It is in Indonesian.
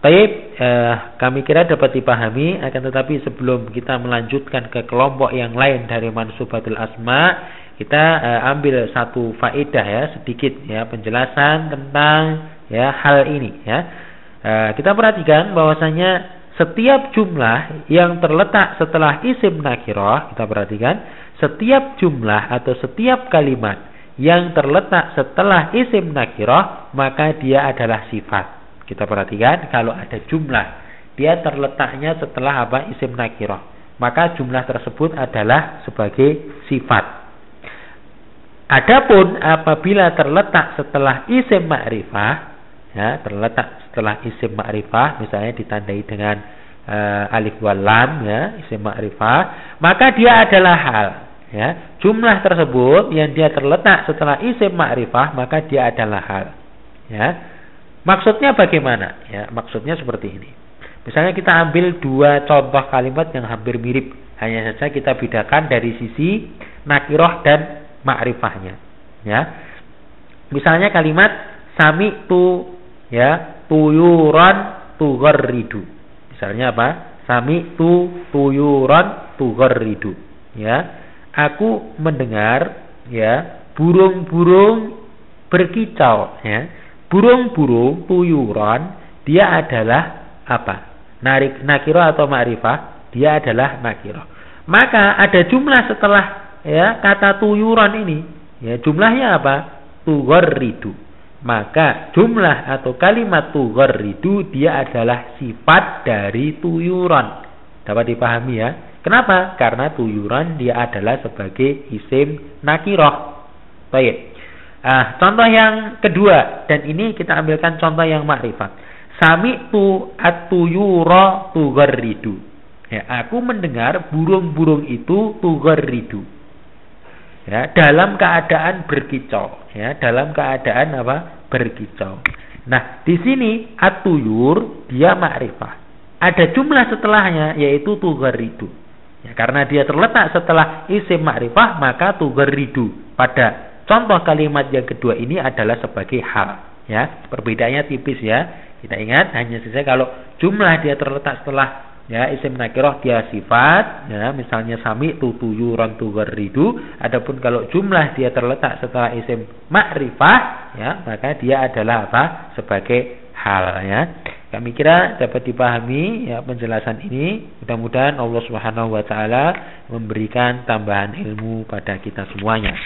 Taib, eh, kami kira dapat dipahami, akan tetapi sebelum kita melanjutkan ke kelompok yang lain dari mansubatul asma, kita eh, ambil satu faedah ya, sedikit ya penjelasan tentang ya hal ini ya. Eh, kita perhatikan bahwasanya setiap jumlah yang terletak setelah isim nakirah, kita perhatikan, setiap jumlah atau setiap kalimat yang terletak setelah isim nakirah, maka dia adalah sifat. Kita perhatikan kalau ada jumlah dia terletaknya setelah apa isim nakirah. Maka jumlah tersebut adalah sebagai sifat. Adapun apabila terletak setelah isim ma'rifah, ya, terletak setelah isim ma'rifah, misalnya ditandai dengan uh, alif wal lam, ya, isim ma'rifah, maka dia adalah hal. Ya, jumlah tersebut yang dia terletak setelah isim ma'rifah, maka dia adalah hal. Ya, Maksudnya bagaimana? Ya, maksudnya seperti ini. Misalnya kita ambil dua contoh kalimat yang hampir mirip, hanya saja kita bedakan dari sisi nakiroh dan ma'rifahnya. Ya. Misalnya kalimat sami tu ya tuyuran tugarridu. Misalnya apa? Sami tu tuyuran tugarridu. Ya. Aku mendengar ya burung-burung berkicau ya burung-burung tuyuran dia adalah apa? Narik nakiro atau ma'rifah, dia adalah nakiro. Maka ada jumlah setelah ya kata tuyuran ini, ya jumlahnya apa? Tugharridu. Maka jumlah atau kalimat tugharridu dia adalah sifat dari tuyuran. Dapat dipahami ya? Kenapa? Karena tuyuran dia adalah sebagai isim nakiroh. Baik. Ah, contoh yang kedua dan ini kita ambilkan contoh yang makrifat. Sami tu atuyura tugarridu. Ya, aku mendengar burung-burung itu tugarridu. Ya, dalam keadaan berkicau, ya, dalam keadaan apa? berkicau. Nah, di sini atuyur dia makrifat. Ada jumlah setelahnya yaitu tugarridu. Ya, karena dia terletak setelah isim makrifah maka tugarridu pada Contoh kalimat yang kedua ini adalah sebagai hal, ya. Perbedaannya tipis ya. Kita ingat hanya saja kalau jumlah dia terletak setelah ya isim nakiroh dia sifat ya misalnya sami tu tuyuran ridu. Adapun kalau jumlah dia terletak setelah isim makrifah ya maka dia adalah apa? Sebagai hal ya. Kami kira dapat dipahami ya penjelasan ini. Mudah-mudahan Allah Subhanahu wa taala memberikan tambahan ilmu pada kita semuanya